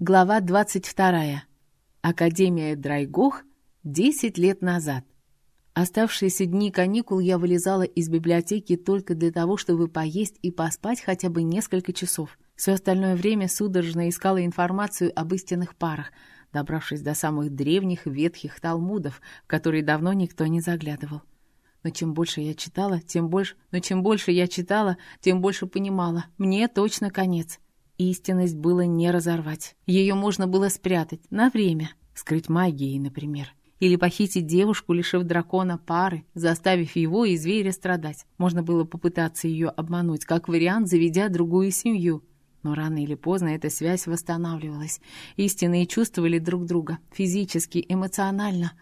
Глава 22. Академия Драйгох 10 лет назад. Оставшиеся дни каникул я вылезала из библиотеки только для того, чтобы поесть и поспать хотя бы несколько часов. Все остальное время судорожно искала информацию об истинных парах, добравшись до самых древних ветхих талмудов, в которые давно никто не заглядывал. Но чем больше я читала, тем больше... Но чем больше я читала, тем больше понимала. Мне точно конец. Истинность было не разорвать. Ее можно было спрятать на время, скрыть магией, например. Или похитить девушку, лишив дракона пары, заставив его и зверя страдать. Можно было попытаться ее обмануть, как вариант, заведя другую семью. Но рано или поздно эта связь восстанавливалась. Истинные чувствовали друг друга, физически, эмоционально.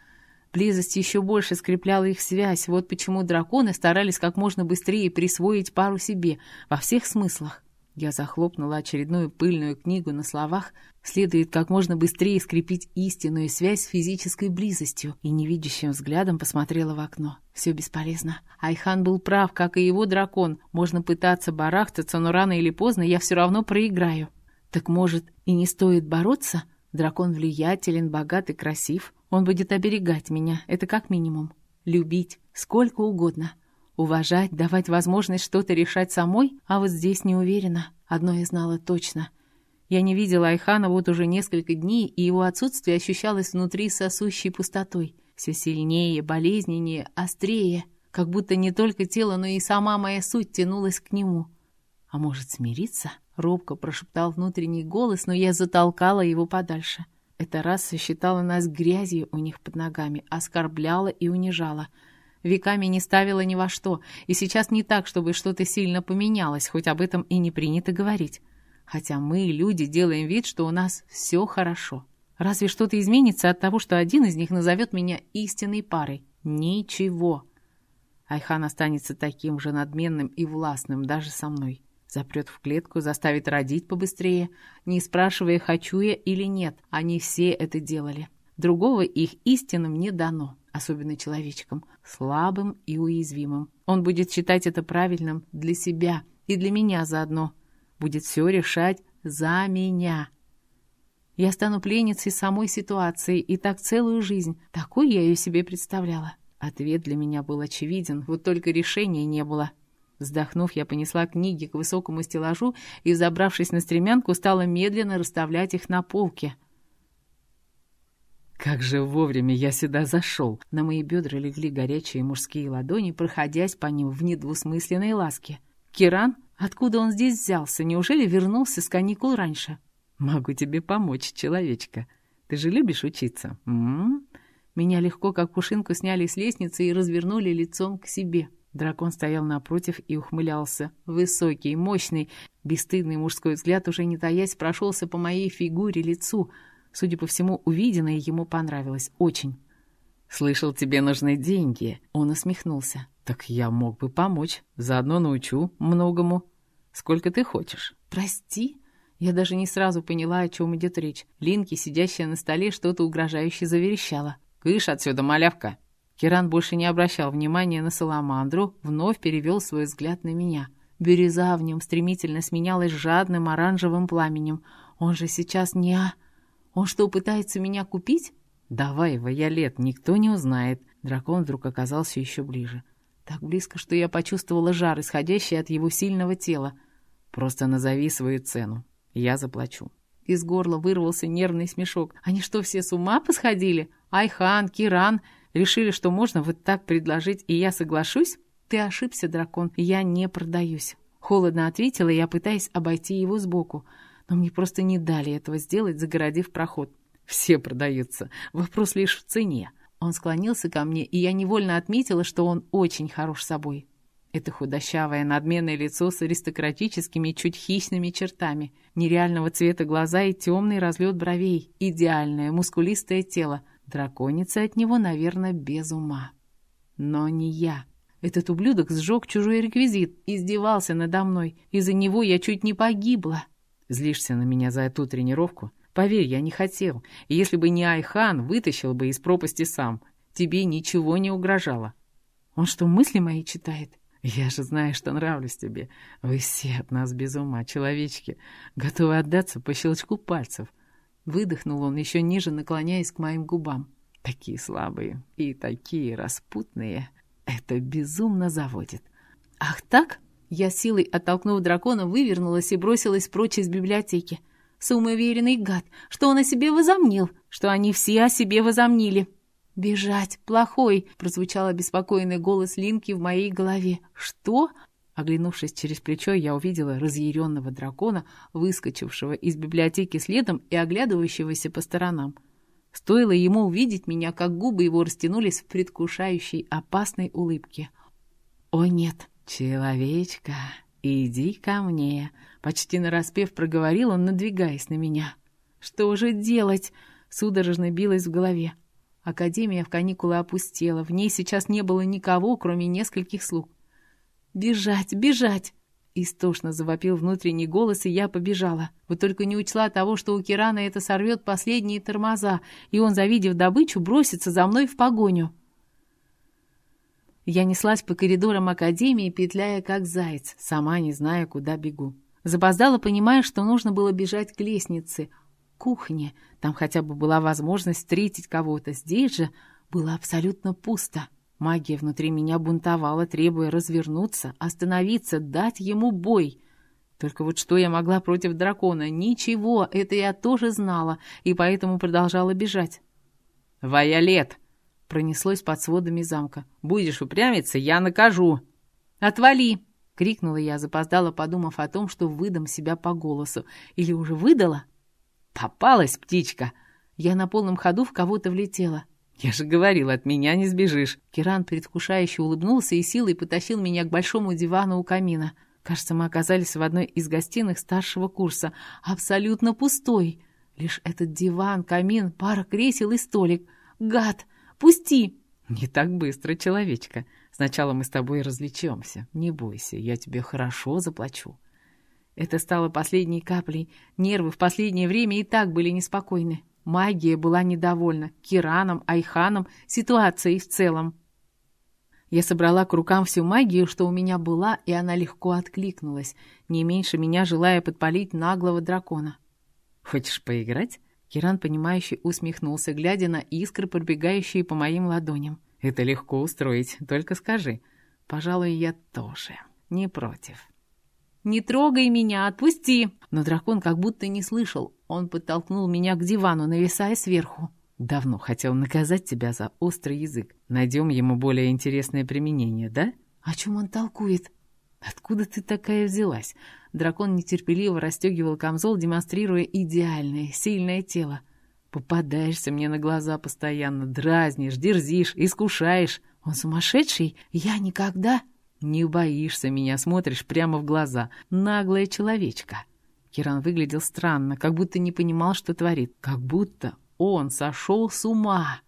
Близость еще больше скрепляла их связь. Вот почему драконы старались как можно быстрее присвоить пару себе, во всех смыслах. Я захлопнула очередную пыльную книгу на словах. Следует как можно быстрее скрепить истинную связь с физической близостью и невидящим взглядом посмотрела в окно. Все бесполезно. Айхан был прав, как и его дракон. Можно пытаться барахтаться, но рано или поздно я все равно проиграю. Так может и не стоит бороться? Дракон влиятелен, богат и красив. Он будет оберегать меня, это как минимум. Любить, сколько угодно. Уважать, давать возможность что-то решать самой, а вот здесь не уверена. Одно я знала точно. Я не видела Айхана вот уже несколько дней, и его отсутствие ощущалось внутри сосущей пустотой. Все сильнее, болезненнее, острее. Как будто не только тело, но и сама моя суть тянулась к нему. «А может, смириться?» — робко прошептал внутренний голос, но я затолкала его подальше. Эта раса считала нас грязью у них под ногами, оскорбляла и унижала — веками не ставила ни во что, и сейчас не так, чтобы что-то сильно поменялось, хоть об этом и не принято говорить. Хотя мы, люди, делаем вид, что у нас все хорошо. Разве что-то изменится от того, что один из них назовет меня истинной парой? Ничего. Айхан останется таким же надменным и властным даже со мной. Запрет в клетку, заставит родить побыстрее, не спрашивая, хочу я или нет. Они все это делали. Другого их истинным не дано особенно человечком, слабым и уязвимым. Он будет считать это правильным для себя и для меня заодно. Будет все решать за меня. Я стану пленницей самой ситуации, и так целую жизнь. Такой я ее себе представляла. Ответ для меня был очевиден, вот только решения не было. Вздохнув, я понесла книги к высокому стеллажу и, забравшись на стремянку, стала медленно расставлять их на полке. Как же вовремя я сюда зашел. На мои бедра легли горячие мужские ладони, проходясь по ним в недвусмысленной ласке. Киран? Откуда он здесь взялся? Неужели вернулся с каникул раньше? Могу тебе помочь, человечка. Ты же любишь учиться? М -м -м. Меня легко, как пушинку, сняли с лестницы и развернули лицом к себе. Дракон стоял напротив и ухмылялся. Высокий, мощный, бесстыдный мужской взгляд, уже не таясь, прошелся по моей фигуре, лицу — Судя по всему, увиденное ему понравилось очень. «Слышал, тебе нужны деньги». Он усмехнулся. «Так я мог бы помочь. Заодно научу многому. Сколько ты хочешь?» «Прости?» Я даже не сразу поняла, о чем идет речь. Линки, сидящая на столе, что-то угрожающе заверещала. «Кыш отсюда, малявка!» Киран больше не обращал внимания на Саламандру, вновь перевел свой взгляд на меня. Бирюза в нем стремительно сменялась жадным оранжевым пламенем. Он же сейчас не... Он что, пытается меня купить? Давай, Вайолет, никто не узнает. Дракон вдруг оказался еще ближе. Так близко, что я почувствовала жар, исходящий от его сильного тела. Просто назови свою цену. Я заплачу. Из горла вырвался нервный смешок. Они что, все с ума посходили? Айхан, Киран решили, что можно вот так предложить, и я соглашусь? Ты ошибся, дракон, я не продаюсь. Холодно ответила я, пытаясь обойти его сбоку но мне просто не дали этого сделать, загородив проход. Все продаются. Вопрос лишь в цене. Он склонился ко мне, и я невольно отметила, что он очень хорош собой. Это худощавое, надменное лицо с аристократическими, чуть хищными чертами, нереального цвета глаза и темный разлет бровей, идеальное, мускулистое тело. Драконица от него, наверное, без ума. Но не я. Этот ублюдок сжег чужой реквизит, издевался надо мной. Из-за него я чуть не погибла. Злишься на меня за эту тренировку? Поверь, я не хотел. И если бы не Айхан, вытащил бы из пропасти сам. Тебе ничего не угрожало. Он что, мысли мои читает? Я же знаю, что нравлюсь тебе. Вы все от нас без ума, человечки, готовы отдаться по щелчку пальцев. Выдохнул он, еще ниже наклоняясь к моим губам. Такие слабые и такие распутные. Это безумно заводит. Ах так? Я силой, оттолкнув дракона, вывернулась и бросилась прочь из библиотеки. Самоуверенный гад, что он о себе возомнил, что они все о себе возомнили. «Бежать! Плохой!» — прозвучал обеспокоенный голос Линки в моей голове. «Что?» Оглянувшись через плечо, я увидела разъяренного дракона, выскочившего из библиотеки следом и оглядывающегося по сторонам. Стоило ему увидеть меня, как губы его растянулись в предвкушающей опасной улыбке. «О нет, человечка, иди ко мне!» Почти нараспев проговорил он, надвигаясь на меня. «Что же делать?» — судорожно билось в голове. Академия в каникулы опустела, в ней сейчас не было никого, кроме нескольких слуг. «Бежать, бежать!» Истошно завопил внутренний голос, и я побежала. Вот только не учла того, что у Кирана это сорвет последние тормоза, и он, завидев добычу, бросится за мной в погоню. Я неслась по коридорам Академии, петляя как заяц, сама не зная, куда бегу. Запоздала, понимая, что нужно было бежать к лестнице, кухне. Там хотя бы была возможность встретить кого-то. Здесь же было абсолютно пусто. Магия внутри меня бунтовала, требуя развернуться, остановиться, дать ему бой. Только вот что я могла против дракона? Ничего, это я тоже знала, и поэтому продолжала бежать. «Вайолет!» — пронеслось под сводами замка. «Будешь упрямиться, я накажу!» «Отвали!» — крикнула я, запоздала, подумав о том, что выдам себя по голосу. «Или уже выдала?» «Попалась, птичка!» Я на полном ходу в кого-то влетела. «Я же говорил, от меня не сбежишь!» Киран предвкушающе улыбнулся и силой потащил меня к большому дивану у камина. Кажется, мы оказались в одной из гостиных старшего курса. Абсолютно пустой. Лишь этот диван, камин, пара кресел и столик. «Гад! Пусти!» «Не так быстро, человечка. Сначала мы с тобой развлечемся. Не бойся, я тебе хорошо заплачу». Это стало последней каплей. Нервы в последнее время и так были неспокойны. Магия была недовольна Кираном, Айханом, ситуацией в целом. Я собрала к рукам всю магию, что у меня была, и она легко откликнулась, не меньше меня желая подпалить наглого дракона. «Хочешь поиграть?» Киран, понимающий, усмехнулся, глядя на искры, пробегающие по моим ладоням. «Это легко устроить, только скажи». «Пожалуй, я тоже не против». «Не трогай меня, отпусти!» Но дракон как будто не слышал. Он подтолкнул меня к дивану, нависая сверху. «Давно хотел наказать тебя за острый язык. Найдем ему более интересное применение, да?» «О чем он толкует?» «Откуда ты такая взялась?» Дракон нетерпеливо расстегивал камзол, демонстрируя идеальное, сильное тело. «Попадаешься мне на глаза постоянно, дразнишь, дерзишь, искушаешь. Он сумасшедший? Я никогда...» «Не боишься меня, смотришь прямо в глаза. Наглая человечка». Киран выглядел странно, как будто не понимал, что творит. Как будто он сошел с ума.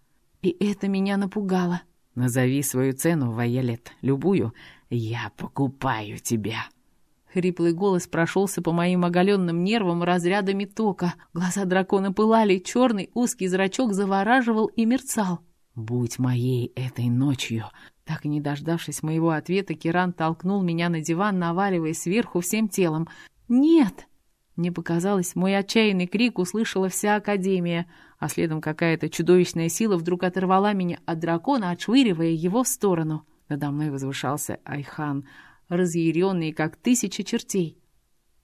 И это меня напугало. «Назови свою цену, Вайолет, любую. Я покупаю тебя». Хриплый голос прошелся по моим оголенным нервам разрядами тока. Глаза дракона пылали, черный узкий зрачок завораживал и мерцал. «Будь моей этой ночью, так и не дождавшись моего ответа, Киран толкнул меня на диван, наваливаясь сверху всем телом. «Нет!» Мне показалось, мой отчаянный крик услышала вся Академия, а следом какая-то чудовищная сила вдруг оторвала меня от дракона, отшвыривая его в сторону. Надо мной возвышался Айхан, разъяренный, как тысяча чертей.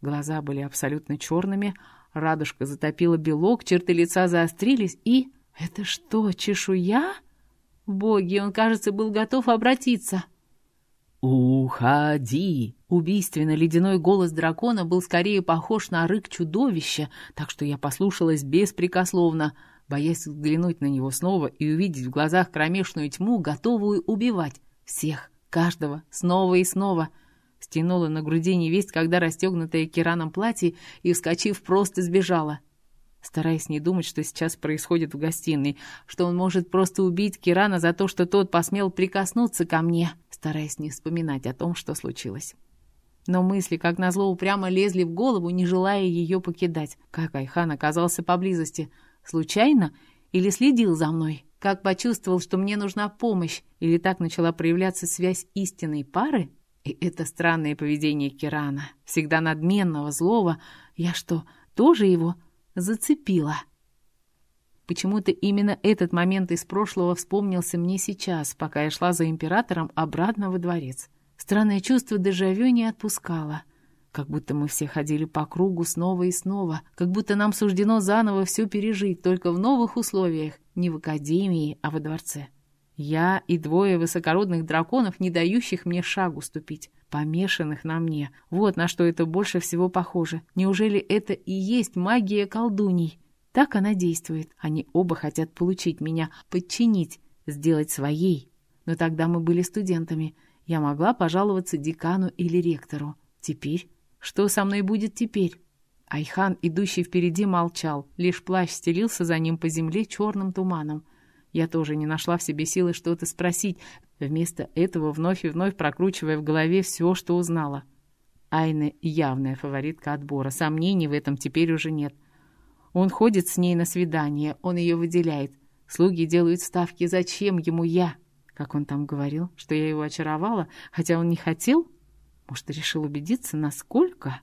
Глаза были абсолютно черными, радужка затопила белок, черты лица заострились и... «Это что, чешуя?» Боги, он, кажется, был готов обратиться. «Уходи!» Убийственно ледяной голос дракона был скорее похож на рык чудовища, так что я послушалась беспрекословно, боясь взглянуть на него снова и увидеть в глазах кромешную тьму, готовую убивать. Всех, каждого, снова и снова. Стянула на груди невесть, когда расстегнутая Кираном платье, и, вскочив, просто сбежала стараясь не думать, что сейчас происходит в гостиной, что он может просто убить Кирана за то, что тот посмел прикоснуться ко мне, стараясь не вспоминать о том, что случилось. Но мысли, как назло, упрямо лезли в голову, не желая ее покидать. Как Айхан оказался поблизости? Случайно? Или следил за мной? Как почувствовал, что мне нужна помощь? Или так начала проявляться связь истинной пары? И это странное поведение Кирана, всегда надменного, злого. Я что, тоже его зацепила. Почему-то именно этот момент из прошлого вспомнился мне сейчас, пока я шла за императором обратно во дворец. Странное чувство дежавю не отпускало. Как будто мы все ходили по кругу снова и снова, как будто нам суждено заново все пережить, только в новых условиях, не в академии, а во дворце. Я и двое высокородных драконов, не дающих мне шагу ступить, помешанных на мне. Вот на что это больше всего похоже. Неужели это и есть магия колдуней? Так она действует. Они оба хотят получить меня, подчинить, сделать своей. Но тогда мы были студентами. Я могла пожаловаться декану или ректору. Теперь что со мной будет теперь? Айхан, идущий впереди, молчал. Лишь плащ стелился за ним по земле черным туманом. Я тоже не нашла в себе силы что-то спросить, вместо этого вновь и вновь прокручивая в голове все, что узнала. Айна — явная фаворитка отбора, сомнений в этом теперь уже нет. Он ходит с ней на свидание, он ее выделяет. Слуги делают ставки, зачем ему я? Как он там говорил, что я его очаровала, хотя он не хотел? — может, решил убедиться, насколько?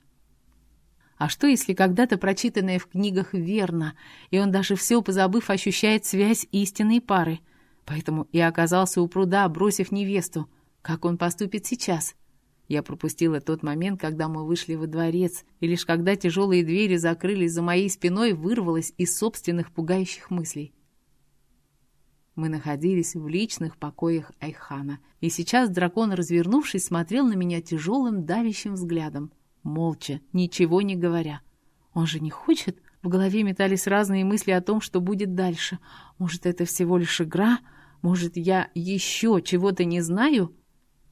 А что, если когда-то прочитанное в книгах верно, и он даже все позабыв ощущает связь истинной пары? Поэтому и оказался у пруда, бросив невесту. Как он поступит сейчас? Я пропустила тот момент, когда мы вышли во дворец, и лишь когда тяжелые двери закрылись за моей спиной, вырвалась из собственных пугающих мыслей. Мы находились в личных покоях Айхана, и сейчас дракон, развернувшись, смотрел на меня тяжелым давящим взглядом, молча, ничего не говоря. Он же не хочет? В голове метались разные мысли о том, что будет дальше. Может, это всего лишь игра? Может, я еще чего-то не знаю?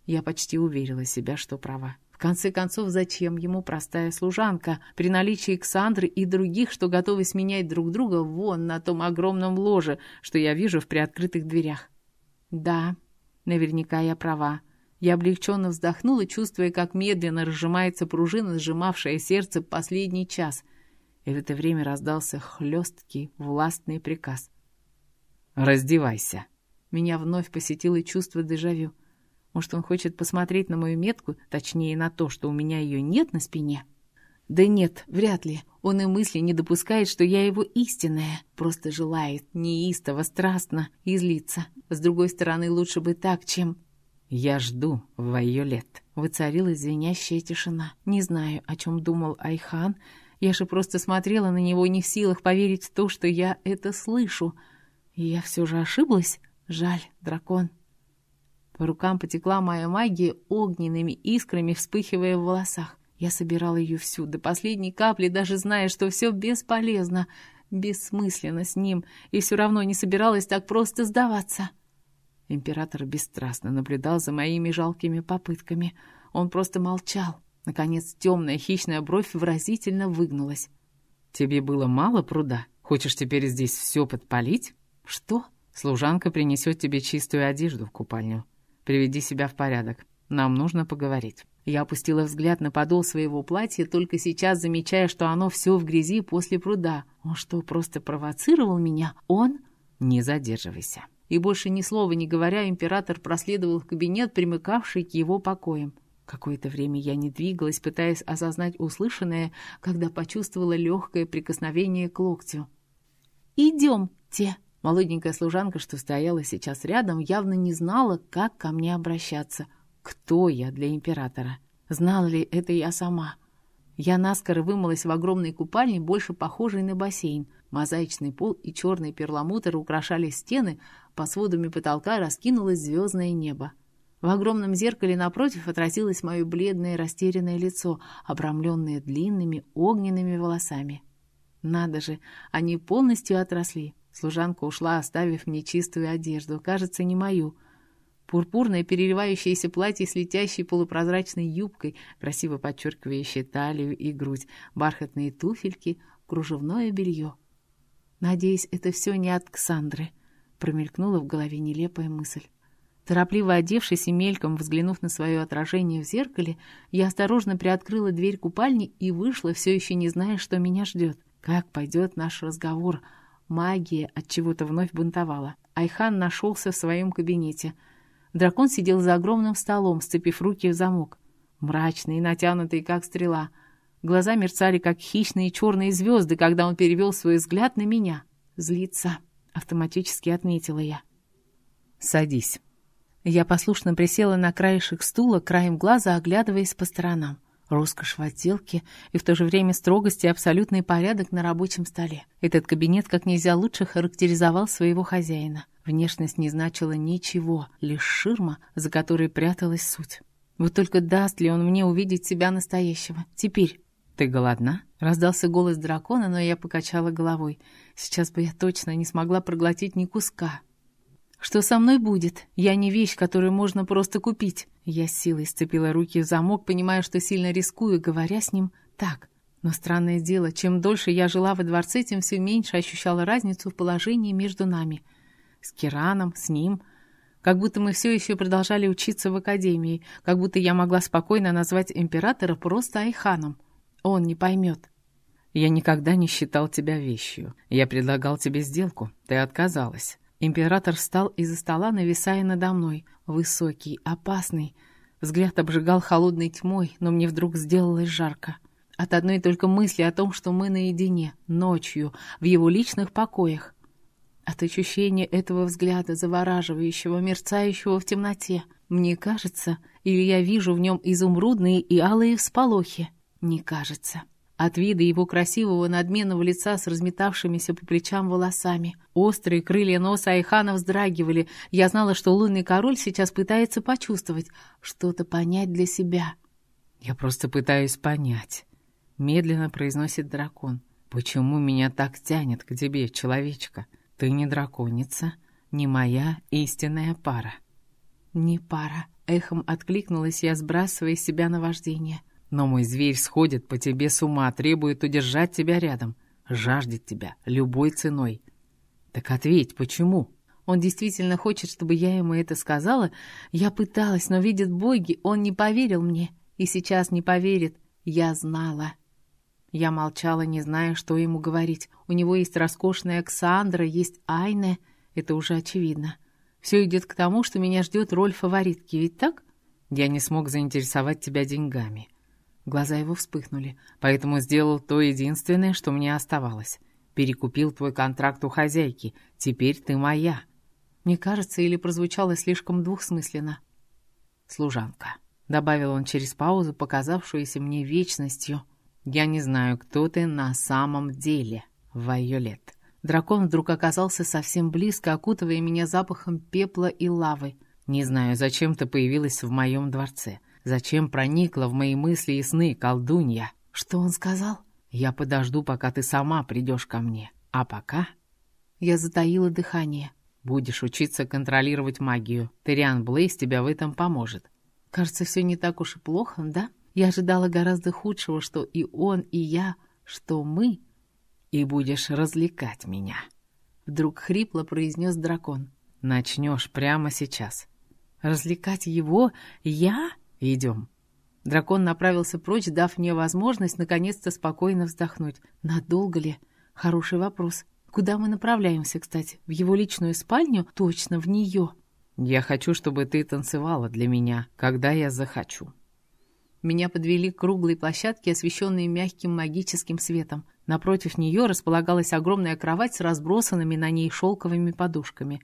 Я почти уверила себя, что права. В конце концов, зачем ему простая служанка при наличии Ксандры и других, что готовы сменять друг друга вон на том огромном ложе, что я вижу в приоткрытых дверях? Да, наверняка я права. Я облегченно вздохнула, чувствуя, как медленно разжимается пружина, сжимавшая сердце последний час. И в это время раздался хлесткий, властный приказ. «Раздевайся!» Меня вновь посетило чувство дежавю. Может, он хочет посмотреть на мою метку, точнее, на то, что у меня ее нет на спине? Да нет, вряд ли. Он и мысли не допускает, что я его истинная. Просто желает неистово, страстно излиться. С другой стороны, лучше бы так, чем... «Я жду, Вайолет», — воцарилась звенящая тишина. Не знаю, о чем думал Айхан. Я же просто смотрела на него, не в силах поверить в то, что я это слышу. И я все же ошиблась? Жаль, дракон. По рукам потекла моя магия огненными искрами, вспыхивая в волосах. Я собирала ее всю, до последней капли, даже зная, что все бесполезно, бессмысленно с ним, и все равно не собиралась так просто сдаваться. Император бесстрастно наблюдал за моими жалкими попытками. Он просто молчал. Наконец, темная хищная бровь выразительно выгнулась. «Тебе было мало пруда? Хочешь теперь здесь все подпалить?» «Что?» «Служанка принесет тебе чистую одежду в купальню. Приведи себя в порядок. Нам нужно поговорить». Я опустила взгляд на подол своего платья, только сейчас замечая, что оно все в грязи после пруда. Он что, просто провоцировал меня? Он? Не задерживайся. И больше ни слова не говоря, император проследовал в кабинет, примыкавший к его покоям. Какое-то время я не двигалась, пытаясь осознать услышанное, когда почувствовала легкое прикосновение к локтю. «Идемте!» Молоденькая служанка, что стояла сейчас рядом, явно не знала, как ко мне обращаться. Кто я для императора? Знала ли это я сама? Я наскоро вымылась в огромной купальне, больше похожей на бассейн. Мозаичный пол и черный перламутр украшали стены, по сводам и потолка раскинулось звездное небо. В огромном зеркале напротив отразилось мое бледное растерянное лицо, обрамленное длинными огненными волосами. Надо же, они полностью отросли. Служанка ушла, оставив мне чистую одежду, кажется, не мою. Пурпурное переливающееся платье с летящей полупрозрачной юбкой, красиво подчеркивающее талию и грудь, бархатные туфельки, кружевное белье. «Надеюсь, это все не от Ксандры», — промелькнула в голове нелепая мысль. Торопливо одевшись и мельком взглянув на свое отражение в зеркале, я осторожно приоткрыла дверь купальни и вышла, все еще не зная, что меня ждет. Как пойдет наш разговор — Магия от чего-то вновь бунтовала. Айхан нашелся в своем кабинете. Дракон сидел за огромным столом, сцепив руки в замок. Мрачный и натянутый, как стрела. Глаза мерцали, как хищные черные звезды, когда он перевел свой взгляд на меня. Злится. автоматически отметила я. «Садись». Я послушно присела на краешек стула, краем глаза оглядываясь по сторонам. Роскошь в отделке и в то же время строгость и абсолютный порядок на рабочем столе. Этот кабинет как нельзя лучше характеризовал своего хозяина. Внешность не значила ничего, лишь ширма, за которой пряталась суть. Вот только даст ли он мне увидеть себя настоящего? Теперь. «Ты голодна?» — раздался голос дракона, но я покачала головой. Сейчас бы я точно не смогла проглотить ни куска. «Что со мной будет? Я не вещь, которую можно просто купить». Я силой сцепила руки в замок, понимая, что сильно рискую, говоря с ним так. Но странное дело, чем дольше я жила во дворце, тем все меньше ощущала разницу в положении между нами. С Кираном, с ним — как будто мы все еще продолжали учиться в академии, как будто я могла спокойно назвать императора просто Айханом. Он не поймет. Я никогда не считал тебя вещью. Я предлагал тебе сделку, ты отказалась. Император встал из-за стола, нависая надо мной. Высокий, опасный. Взгляд обжигал холодной тьмой, но мне вдруг сделалось жарко. От одной только мысли о том, что мы наедине, ночью, в его личных покоях. От ощущения этого взгляда, завораживающего, мерцающего в темноте. Мне кажется, или я вижу в нем изумрудные и алые всполохи. Не кажется. От вида его красивого надменного лица с разметавшимися по плечам волосами. Острые крылья носа Айхана вздрагивали. Я знала, что лунный король сейчас пытается почувствовать, что-то понять для себя. «Я просто пытаюсь понять», — медленно произносит дракон. «Почему меня так тянет к тебе, человечка?» Ты не драконица, не моя истинная пара. Не пара, эхом откликнулась я, сбрасывая себя на вождение. Но мой зверь сходит по тебе с ума, требует удержать тебя рядом, жаждет тебя любой ценой. Так ответь, почему? Он действительно хочет, чтобы я ему это сказала? Я пыталась, но, видят боги, он не поверил мне. И сейчас не поверит. Я знала. Я молчала, не зная, что ему говорить. У него есть роскошная Оксандра, есть Айне. Это уже очевидно. Все идет к тому, что меня ждет роль фаворитки, ведь так? Я не смог заинтересовать тебя деньгами. Глаза его вспыхнули, поэтому сделал то единственное, что мне оставалось. Перекупил твой контракт у хозяйки. Теперь ты моя. Мне кажется, или прозвучало слишком двухсмысленно. Служанка. Добавил он через паузу, показавшуюся мне вечностью — «Я не знаю, кто ты на самом деле, Вайолет». Дракон вдруг оказался совсем близко, окутывая меня запахом пепла и лавы. «Не знаю, зачем ты появилась в моем дворце. Зачем проникла в мои мысли и сны, колдунья?» «Что он сказал?» «Я подожду, пока ты сама придешь ко мне. А пока...» Я затаила дыхание. «Будешь учиться контролировать магию. Териан Блейс тебя в этом поможет». «Кажется, все не так уж и плохо, да?» Я ожидала гораздо худшего, что и он, и я, что мы. И будешь развлекать меня. Вдруг хрипло произнес дракон. Начнешь прямо сейчас. Развлекать его? Я? Идем. Дракон направился прочь, дав мне возможность наконец-то спокойно вздохнуть. Надолго ли? Хороший вопрос. Куда мы направляемся, кстати? В его личную спальню? Точно, в нее. Я хочу, чтобы ты танцевала для меня, когда я захочу. Меня подвели к круглой площадке, освещенной мягким магическим светом. Напротив нее располагалась огромная кровать с разбросанными на ней шелковыми подушками.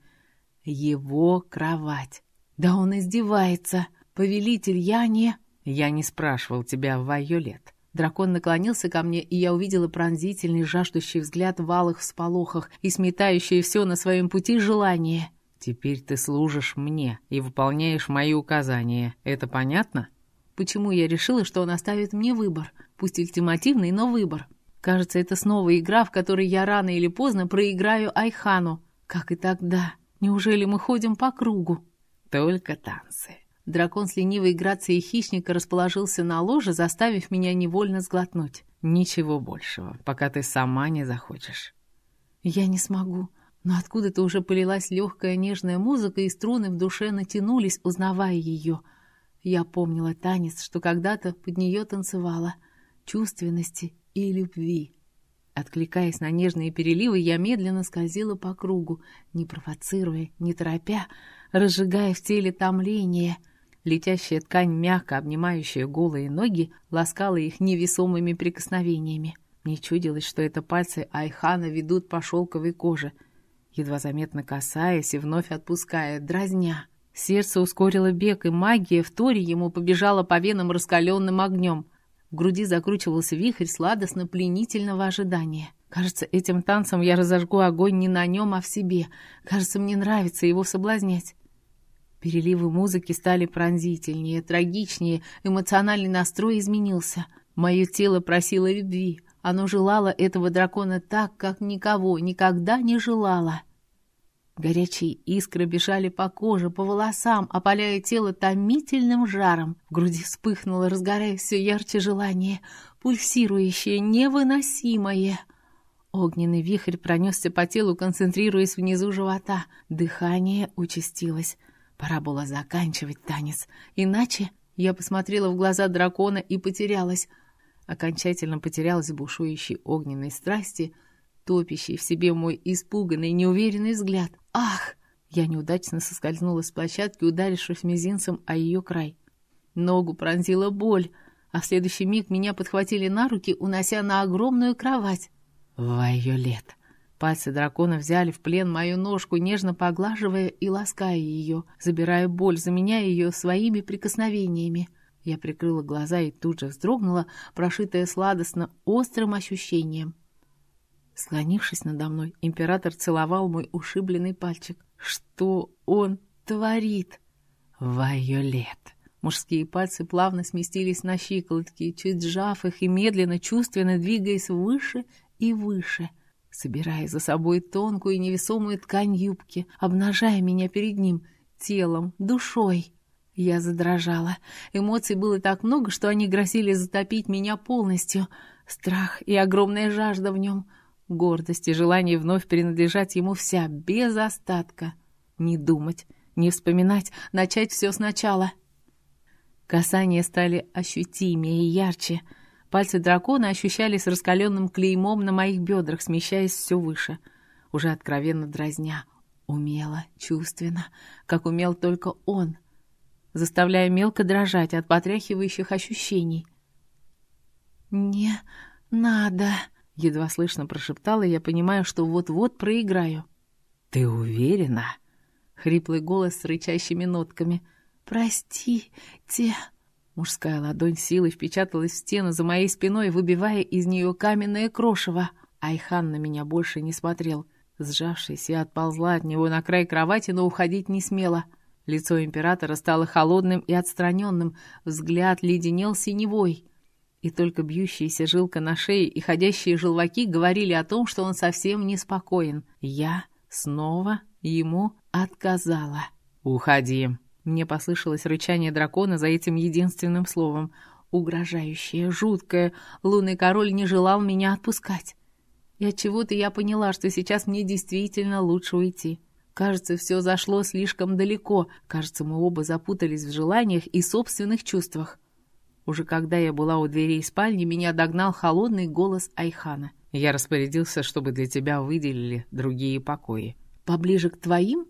Его кровать. Да он издевается. Повелитель, я не... Я не спрашивал тебя, Вайолет. Дракон наклонился ко мне, и я увидела пронзительный, жаждущий взгляд в алых всполохах и сметающее все на своем пути желание. «Теперь ты служишь мне и выполняешь мои указания. Это понятно?» Почему я решила, что он оставит мне выбор? Пусть ультимативный, но выбор. Кажется, это снова игра, в которой я рано или поздно проиграю Айхану. Как и тогда. Неужели мы ходим по кругу? Только танцы. Дракон с ленивой грацией хищника расположился на ложе, заставив меня невольно сглотнуть. Ничего большего, пока ты сама не захочешь. Я не смогу. Но откуда-то уже полилась легкая нежная музыка, и струны в душе натянулись, узнавая ее — я помнила танец, что когда-то под нее танцевала, чувственности и любви. Откликаясь на нежные переливы, я медленно скользила по кругу, не провоцируя, не торопя, разжигая в теле томление. Летящая ткань, мягко обнимающая голые ноги, ласкала их невесомыми прикосновениями. Мне чудилось, что это пальцы Айхана ведут по шелковой коже. едва заметно касаясь и вновь отпуская, дразня. Сердце ускорило бег, и магия в торе ему побежала по венам раскаленным огнем. В груди закручивался вихрь сладостно-пленительного ожидания. Кажется, этим танцем я разожгу огонь не на нем, а в себе. Кажется, мне нравится его соблазнять. Переливы музыки стали пронзительнее, трагичнее, эмоциональный настрой изменился. Мое тело просило любви. Оно желало этого дракона так, как никого никогда не желало. Горячие искры бежали по коже, по волосам, опаляя тело томительным жаром. В груди вспыхнуло, разгораясь все ярче желание, пульсирующее, невыносимое. Огненный вихрь пронесся по телу, концентрируясь внизу живота. Дыхание участилось. Пора было заканчивать танец. Иначе я посмотрела в глаза дракона и потерялась. Окончательно потерялась в бушующей огненной страсти — топящий в себе мой испуганный, неуверенный взгляд. «Ах!» Я неудачно соскользнула с площадки, ударившись мизинцем о ее край. Ногу пронзила боль, а в следующий миг меня подхватили на руки, унося на огромную кровать. «Вайолет!» Пальцы дракона взяли в плен мою ножку, нежно поглаживая и лаская ее, забирая боль, заменяя ее своими прикосновениями. Я прикрыла глаза и тут же вздрогнула, прошитая сладостно острым ощущением. Склонившись надо мной, император целовал мой ушибленный пальчик. Что он творит? Вайолет. Мужские пальцы плавно сместились на щиколотки, чуть сжав их и медленно, чувственно двигаясь выше и выше, собирая за собой тонкую и невесомую ткань юбки, обнажая меня перед ним телом, душой. Я задрожала. Эмоций было так много, что они грозили затопить меня полностью. Страх и огромная жажда в нем — Гордость и желание вновь принадлежать ему вся, без остатка. Не думать, не вспоминать, начать все сначала. Касания стали ощутимее и ярче. Пальцы дракона ощущались раскаленным клеймом на моих бедрах, смещаясь все выше. Уже откровенно дразня. Умело, чувственно, как умел только он, заставляя мелко дрожать от потряхивающих ощущений. «Не надо!» Едва слышно прошептала, я понимаю, что вот-вот проиграю. «Ты уверена?» Хриплый голос с рычащими нотками. «Простите...» Мужская ладонь силой впечаталась в стену за моей спиной, выбивая из нее каменное крошево. Айхан на меня больше не смотрел. Сжавшись, я отползла от него на край кровати, но уходить не смела. Лицо императора стало холодным и отстраненным, взгляд леденел синевой и только бьющаяся жилка на шее и ходящие желваки говорили о том, что он совсем неспокоен. Я снова ему отказала. «Уходи!» Мне послышалось рычание дракона за этим единственным словом. Угрожающее, жуткое. Лунный король не желал меня отпускать. И от чего то я поняла, что сейчас мне действительно лучше уйти. Кажется, все зашло слишком далеко. Кажется, мы оба запутались в желаниях и собственных чувствах. Уже когда я была у дверей спальни, меня догнал холодный голос Айхана. Я распорядился, чтобы для тебя выделили другие покои. «Поближе к твоим?»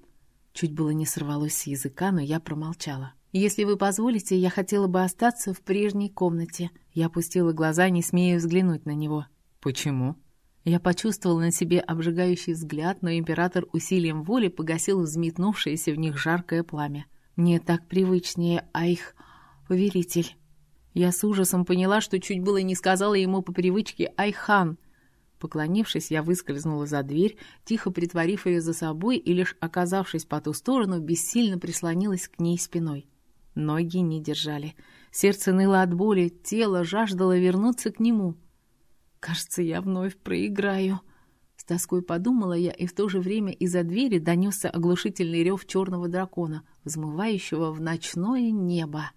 Чуть было не сорвалось с языка, но я промолчала. «Если вы позволите, я хотела бы остаться в прежней комнате». Я опустила глаза, не смея взглянуть на него. «Почему?» Я почувствовала на себе обжигающий взгляд, но император усилием воли погасил взметнувшееся в них жаркое пламя. «Мне так привычнее, айх, повелитель». Я с ужасом поняла, что чуть было не сказала ему по привычке «Айхан». Поклонившись, я выскользнула за дверь, тихо притворив ее за собой и, лишь оказавшись по ту сторону, бессильно прислонилась к ней спиной. Ноги не держали. Сердце ныло от боли, тело жаждало вернуться к нему. «Кажется, я вновь проиграю». С тоской подумала я, и в то же время из-за двери донесся оглушительный рев черного дракона, взмывающего в ночное небо.